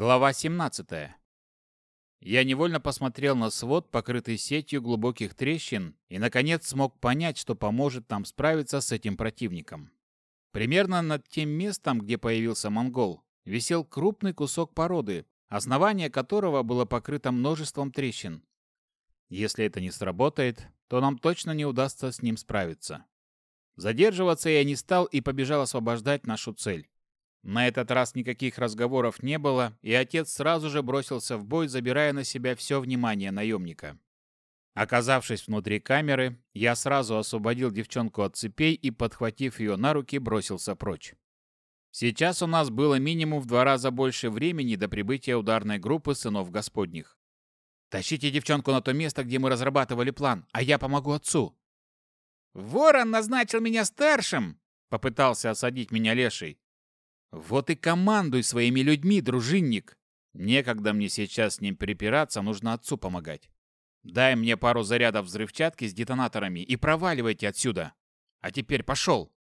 Глава 17. Я невольно посмотрел на свод, покрытый сетью глубоких трещин, и, наконец, смог понять, что поможет нам справиться с этим противником. Примерно над тем местом, где появился монгол, висел крупный кусок породы, основание которого было покрыто множеством трещин. Если это не сработает, то нам точно не удастся с ним справиться. Задерживаться я не стал и побежал освобождать нашу цель. На этот раз никаких разговоров не было, и отец сразу же бросился в бой, забирая на себя все внимание наемника. Оказавшись внутри камеры, я сразу освободил девчонку от цепей и, подхватив ее на руки, бросился прочь. Сейчас у нас было минимум в два раза больше времени до прибытия ударной группы сынов Господних. «Тащите девчонку на то место, где мы разрабатывали план, а я помогу отцу». «Ворон назначил меня старшим!» — попытался осадить меня Леший. Вот и командуй своими людьми, дружинник. Некогда мне сейчас с ним перепираться, нужно отцу помогать. Дай мне пару зарядов взрывчатки с детонаторами и проваливайте отсюда. А теперь пошел!»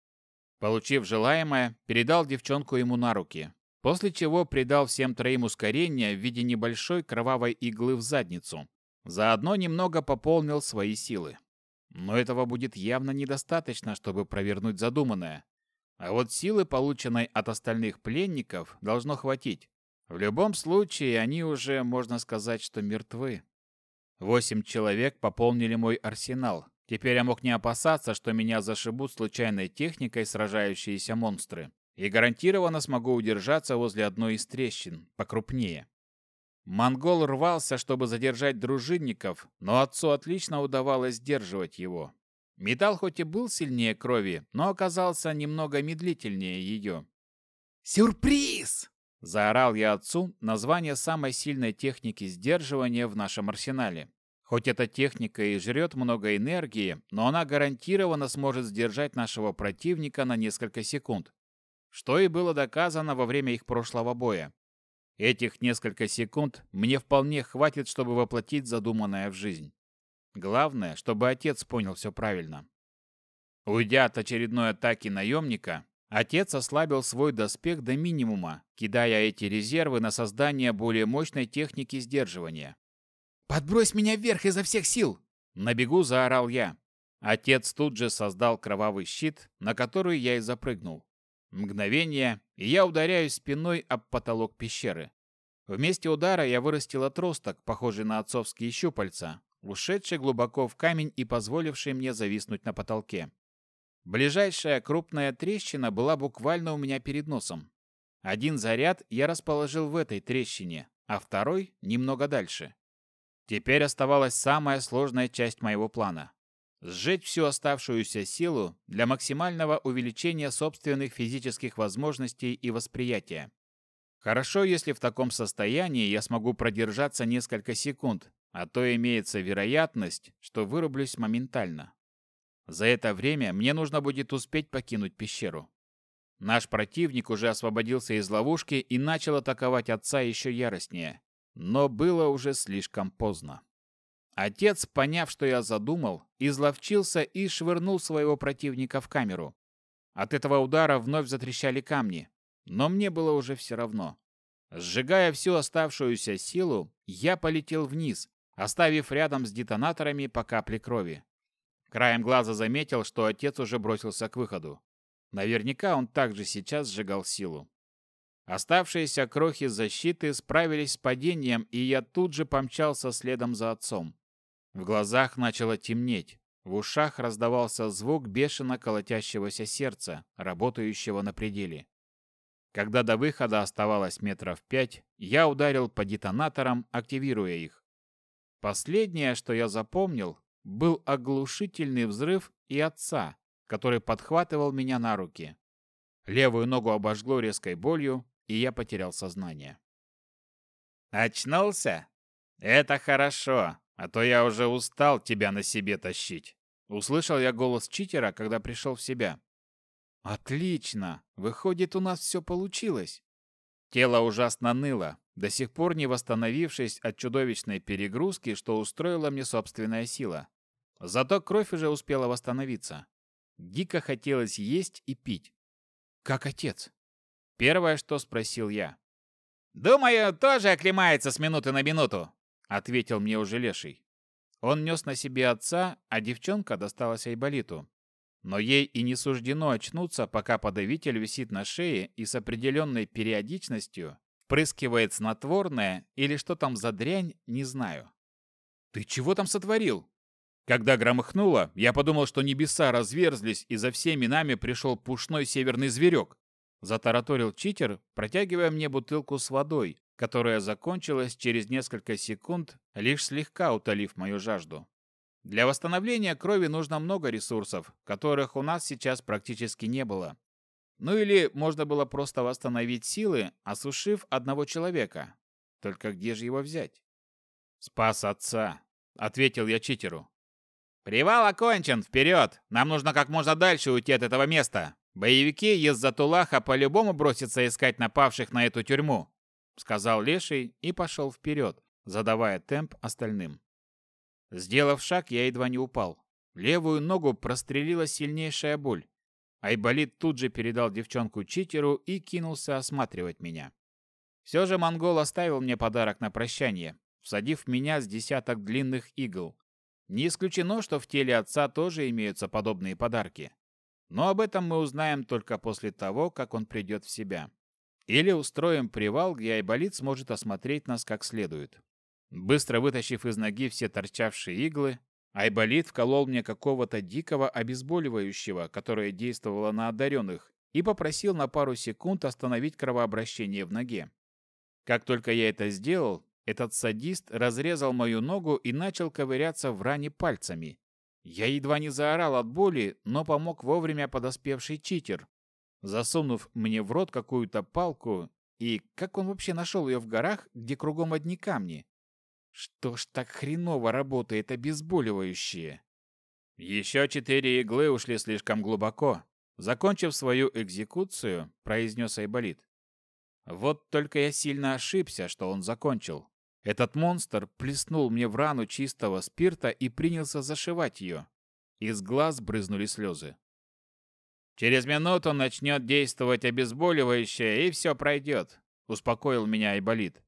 Получив желаемое, передал девчонку ему на руки, после чего придал всем троим ускорение в виде небольшой кровавой иглы в задницу. Заодно немного пополнил свои силы. Но этого будет явно недостаточно, чтобы провернуть задуманное. А вот силы, полученной от остальных пленников, должно хватить. В любом случае, они уже, можно сказать, что мертвы. Восемь человек пополнили мой арсенал. Теперь я мог не опасаться, что меня зашибут случайной техникой сражающиеся монстры. И гарантированно смогу удержаться возле одной из трещин, покрупнее. Монгол рвался, чтобы задержать дружинников, но отцу отлично удавалось сдерживать его. Металл хоть и был сильнее крови, но оказался немного медлительнее ее. «Сюрприз!» – заорал я отцу название самой сильной техники сдерживания в нашем арсенале. Хоть эта техника и жрет много энергии, но она гарантированно сможет сдержать нашего противника на несколько секунд, что и было доказано во время их прошлого боя. Этих несколько секунд мне вполне хватит, чтобы воплотить задуманное в жизнь. Главное, чтобы отец понял все правильно. Уйдя от очередной атаки наемника, отец ослабил свой доспех до минимума, кидая эти резервы на создание более мощной техники сдерживания. «Подбрось меня вверх изо всех сил!» На бегу заорал я. Отец тут же создал кровавый щит, на который я и запрыгнул. Мгновение, и я ударяюсь спиной об потолок пещеры. Вместе удара я вырастил отросток, похожий на отцовские щупальца, ушедший глубоко в камень и позволивший мне зависнуть на потолке. Ближайшая крупная трещина была буквально у меня перед носом. Один заряд я расположил в этой трещине, а второй немного дальше. Теперь оставалась самая сложная часть моего плана – сжечь всю оставшуюся силу для максимального увеличения собственных физических возможностей и восприятия. Хорошо, если в таком состоянии я смогу продержаться несколько секунд, а то имеется вероятность, что вырублюсь моментально. За это время мне нужно будет успеть покинуть пещеру. Наш противник уже освободился из ловушки и начал атаковать отца еще яростнее, но было уже слишком поздно. Отец, поняв, что я задумал, изловчился и швырнул своего противника в камеру. От этого удара вновь затрещали камни, но мне было уже все равно. Сжигая всю оставшуюся силу, я полетел вниз, оставив рядом с детонаторами по капле крови. Краем глаза заметил, что отец уже бросился к выходу. Наверняка он также сейчас сжигал силу. Оставшиеся крохи защиты справились с падением, и я тут же помчался следом за отцом. В глазах начало темнеть. В ушах раздавался звук бешено колотящегося сердца, работающего на пределе. Когда до выхода оставалось метров пять, я ударил по детонаторам, активируя их. Последнее, что я запомнил, был оглушительный взрыв и отца, который подхватывал меня на руки. Левую ногу обожгло резкой болью, и я потерял сознание. «Очнулся? Это хорошо, а то я уже устал тебя на себе тащить!» Услышал я голос читера, когда пришел в себя. «Отлично! Выходит, у нас все получилось!» Тело ужасно ныло, до сих пор не восстановившись от чудовищной перегрузки, что устроила мне собственная сила. Зато кровь уже успела восстановиться. Дико хотелось есть и пить. «Как отец?» Первое, что спросил я. «Думаю, тоже оклемается с минуты на минуту», — ответил мне уже леший. Он нес на себе отца, а девчонка досталась Айболиту. Но ей и не суждено очнуться, пока подавитель висит на шее и с определенной периодичностью впрыскивает снотворное или что там за дрянь, не знаю. Ты чего там сотворил? Когда громыхнуло, я подумал, что небеса разверзлись, и за всеми нами пришел пушной северный зверек. Затараторил читер, протягивая мне бутылку с водой, которая закончилась через несколько секунд, лишь слегка утолив мою жажду. Для восстановления крови нужно много ресурсов, которых у нас сейчас практически не было. Ну или можно было просто восстановить силы, осушив одного человека. Только где же его взять? «Спас отца», — ответил я читеру. «Привал окончен, вперед! Нам нужно как можно дальше уйти от этого места. Боевики из Затулаха по-любому бросятся искать напавших на эту тюрьму», — сказал Леший и пошел вперед, задавая темп остальным. Сделав шаг, я едва не упал. Левую ногу прострелила сильнейшая боль. Айболит тут же передал девчонку читеру и кинулся осматривать меня. Все же монгол оставил мне подарок на прощание, всадив меня с десяток длинных игл. Не исключено, что в теле отца тоже имеются подобные подарки. Но об этом мы узнаем только после того, как он придет в себя. Или устроим привал, где Айболит сможет осмотреть нас как следует. Быстро вытащив из ноги все торчавшие иглы, Айболит вколол мне какого-то дикого обезболивающего, которое действовало на одаренных, и попросил на пару секунд остановить кровообращение в ноге. Как только я это сделал, этот садист разрезал мою ногу и начал ковыряться в ране пальцами. Я едва не заорал от боли, но помог вовремя подоспевший читер, засунув мне в рот какую-то палку, и как он вообще нашел ее в горах, где кругом одни камни? что ж так хреново работает обезболивающее. Еще четыре иглы ушли слишком глубоко. Закончив свою экзекуцию, произнес Айболит. Вот только я сильно ошибся, что он закончил. Этот монстр плеснул мне в рану чистого спирта и принялся зашивать ее. Из глаз брызнули слезы. «Через минуту начнет действовать обезболивающее, и все пройдет», — успокоил меня Айболит.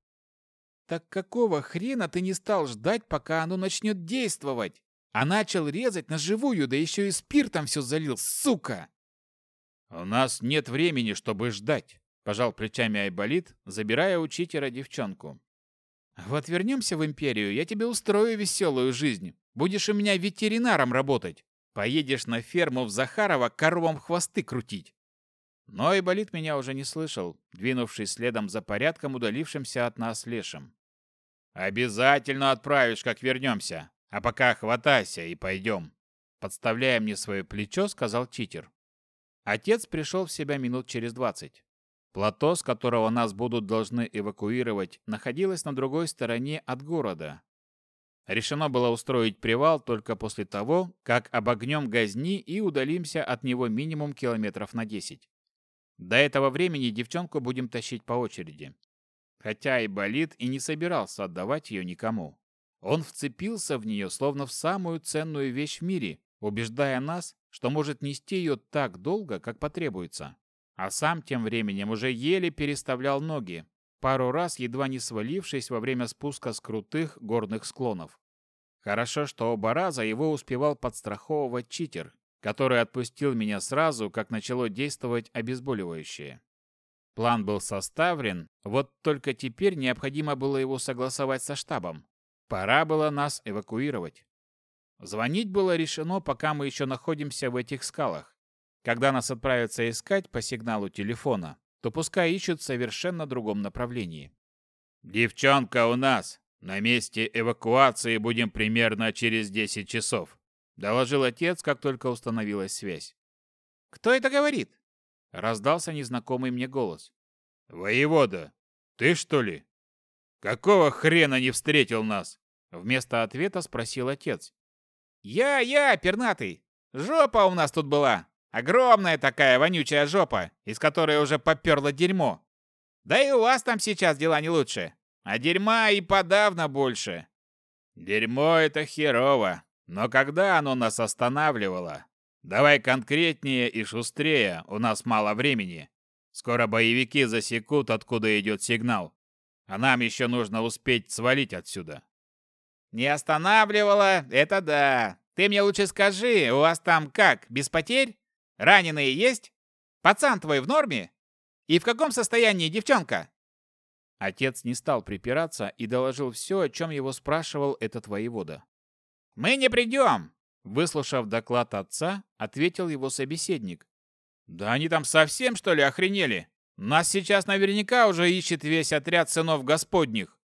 Так какого хрена ты не стал ждать, пока оно начнет действовать? А начал резать на живую, да еще и спиртом все залил, сука!» «У нас нет времени, чтобы ждать», – пожал плечами Айболит, забирая у читера девчонку. «Вот вернемся в Империю, я тебе устрою веселую жизнь. Будешь у меня ветеринаром работать. Поедешь на ферму в Захарова коровам хвосты крутить». Но Айболит меня уже не слышал, двинувшись следом за порядком, удалившимся от нас лешим. Обязательно отправишь, как вернемся. А пока хватайся и пойдем. Подставляя мне свое плечо, сказал читер. Отец пришел в себя минут через двадцать. Плато, с которого нас будут должны эвакуировать, находилось на другой стороне от города. Решено было устроить привал только после того, как обогнем Газни и удалимся от него минимум километров на 10. До этого времени девчонку будем тащить по очереди хотя и болит, и не собирался отдавать ее никому. Он вцепился в нее, словно в самую ценную вещь в мире, убеждая нас, что может нести ее так долго, как потребуется. А сам тем временем уже еле переставлял ноги, пару раз едва не свалившись во время спуска с крутых горных склонов. Хорошо, что оба раза его успевал подстраховывать читер, который отпустил меня сразу, как начало действовать обезболивающее. План был составлен, вот только теперь необходимо было его согласовать со штабом. Пора было нас эвакуировать. Звонить было решено, пока мы еще находимся в этих скалах. Когда нас отправятся искать по сигналу телефона, то пускай ищут в совершенно другом направлении. «Девчонка у нас! На месте эвакуации будем примерно через 10 часов», доложил отец, как только установилась связь. «Кто это говорит?» Раздался незнакомый мне голос. «Воевода, ты что ли? Какого хрена не встретил нас?» Вместо ответа спросил отец. «Я, я, пернатый! Жопа у нас тут была! Огромная такая вонючая жопа, из которой уже поперло дерьмо! Да и у вас там сейчас дела не лучше, а дерьма и подавно больше!» «Дерьмо — это херово, но когда оно нас останавливало, Давай конкретнее и шустрее, у нас мало времени. Скоро боевики засекут, откуда идет сигнал. А нам еще нужно успеть свалить отсюда. Не останавливало, это да. Ты мне лучше скажи, у вас там как, без потерь? Раненые есть? Пацан твой в норме? И в каком состоянии девчонка? Отец не стал припираться и доложил все, о чем его спрашивал этот воевода. «Мы не придем! Выслушав доклад отца, ответил его собеседник. «Да они там совсем, что ли, охренели? Нас сейчас наверняка уже ищет весь отряд сынов господних!»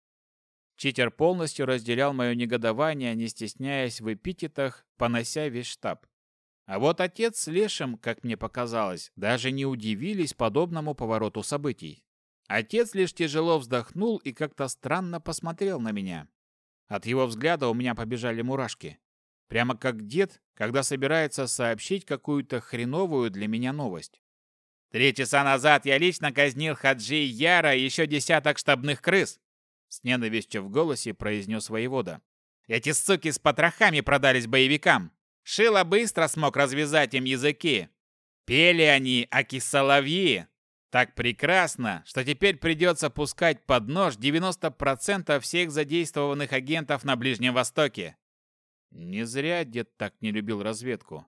Читер полностью разделял мое негодование, не стесняясь в эпитетах, понося весь штаб. А вот отец с Лешем, как мне показалось, даже не удивились подобному повороту событий. Отец лишь тяжело вздохнул и как-то странно посмотрел на меня. От его взгляда у меня побежали мурашки. Прямо как дед, когда собирается сообщить какую-то хреновую для меня новость. Три часа назад я лично казнил Хаджи Яра и еще десяток штабных крыс. С ненавистью в голосе произнес воевода. Эти суки с потрохами продались боевикам. Шила быстро смог развязать им языки. Пели они, аки соловьи. Так прекрасно, что теперь придется пускать под нож 90% всех задействованных агентов на Ближнем Востоке. Не зря дед так не любил разведку.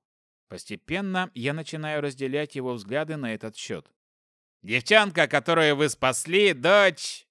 Постепенно я начинаю разделять его взгляды на этот счет. «Девчонка, которую вы спасли, дочь!»